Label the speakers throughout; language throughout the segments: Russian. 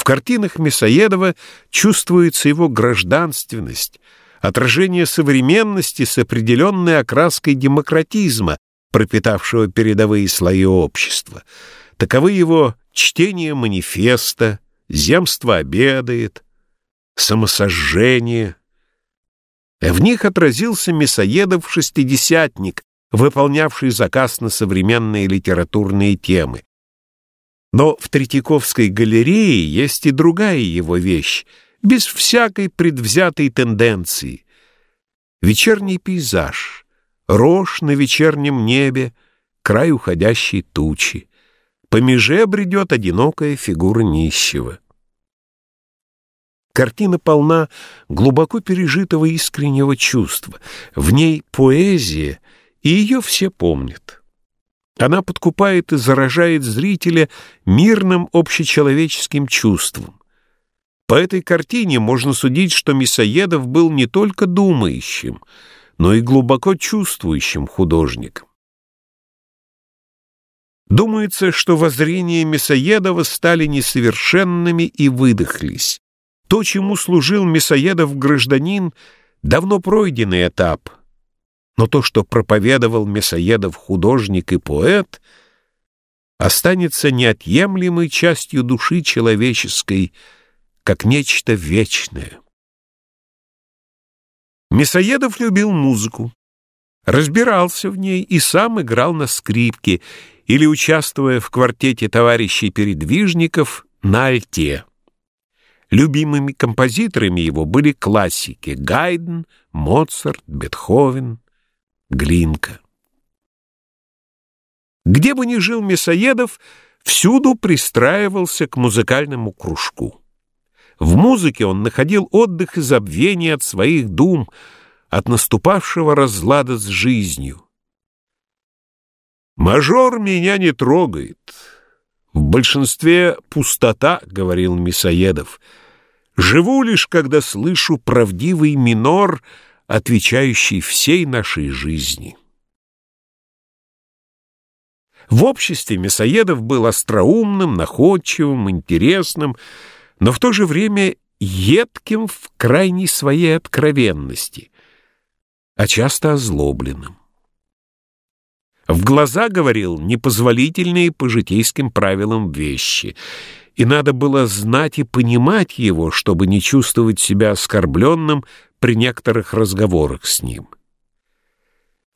Speaker 1: В картинах Мясоедова чувствуется его гражданственность, отражение современности с определенной окраской демократизма, пропитавшего передовые слои общества. Таковы его чтение манифеста, земство обедает, самосожжение. В них отразился Мясоедов шестидесятник, выполнявший заказ на современные литературные темы. Но в Третьяковской галерее есть и другая его вещь, без всякой предвзятой тенденции. Вечерний пейзаж, рожь на вечернем небе, край уходящей тучи. По меже бредет одинокая фигура нищего. Картина полна глубоко пережитого искреннего чувства. В ней поэзия, и ее все помнят. Она подкупает и заражает зрителя мирным общечеловеческим чувством. По этой картине можно судить, что Мясоедов был не только думающим, но и глубоко чувствующим художником. Думается, что воззрения Мясоедова стали несовершенными и выдохлись. То, чему служил Мясоедов гражданин, давно пройденный этап. Но то, что проповедовал Мясоедов художник и поэт, останется неотъемлемой частью души человеческой, как нечто вечное. Мясоедов любил музыку, разбирался в ней и сам играл на скрипке или, участвуя в квартете товарищей передвижников, на альте. Любимыми композиторами его были классики Гайден, Моцарт, Бетховен, Глинка. Где бы ни жил Мясоедов, всюду пристраивался к музыкальному кружку. В музыке он находил отдых и забвение от своих дум, от наступавшего разлада с жизнью. «Мажор меня не трогает. В большинстве пустота», — говорил Мясоедов, — Живу лишь, когда слышу правдивый минор, отвечающий всей нашей жизни. В обществе Мясоедов был остроумным, находчивым, интересным, но в то же время едким в крайней своей откровенности, а часто озлобленным. В глаза говорил непозволительные по житейским правилам вещи — и надо было знать и понимать его, чтобы не чувствовать себя оскорбленным при некоторых разговорах с ним.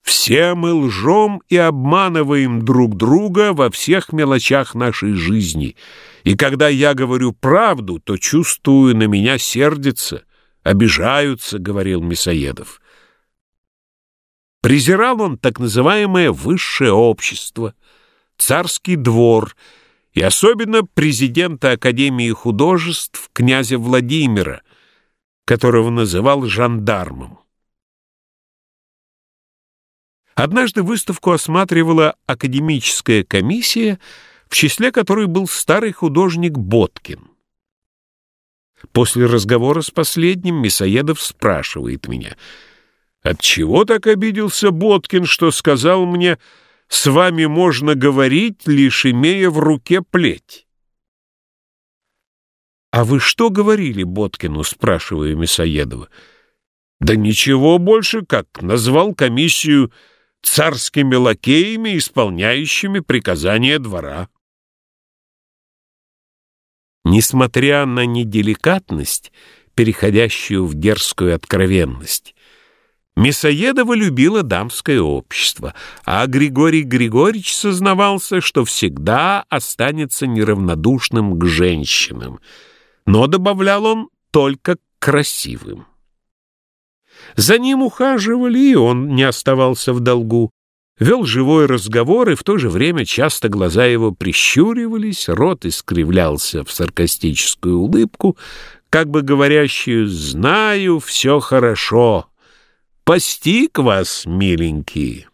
Speaker 1: Все мы лжем и обманываем друг друга во всех мелочах нашей жизни, и когда я говорю правду, то чувствую, на меня сердится, обижаются, — говорил Мясоедов. Презирал он так называемое высшее общество, царский двор — и особенно президента Академии художеств князя Владимира, которого называл жандармом. Однажды выставку осматривала академическая комиссия, в числе которой был старый художник Боткин. После разговора с последним Мясоедов спрашивает меня, «Отчего так обиделся Боткин, что сказал мне, с вами можно говорить, лишь имея в руке плеть. «А вы что говорили Боткину?» — спрашиваю Мясоедова. «Да ничего больше, как назвал комиссию царскими лакеями, исполняющими приказания двора». Несмотря на неделикатность, переходящую в дерзкую откровенность, Мясоедова любила дамское общество, а Григорий Григорьевич сознавался, что всегда останется неравнодушным к женщинам, но добавлял он только красивым. За ним ухаживали, и он не оставался в долгу. Вел живой разговор, и в то же время часто глаза его прищуривались, рот искривлялся в саркастическую улыбку, как бы говорящую «знаю, все хорошо». Постиг вас, миленькие.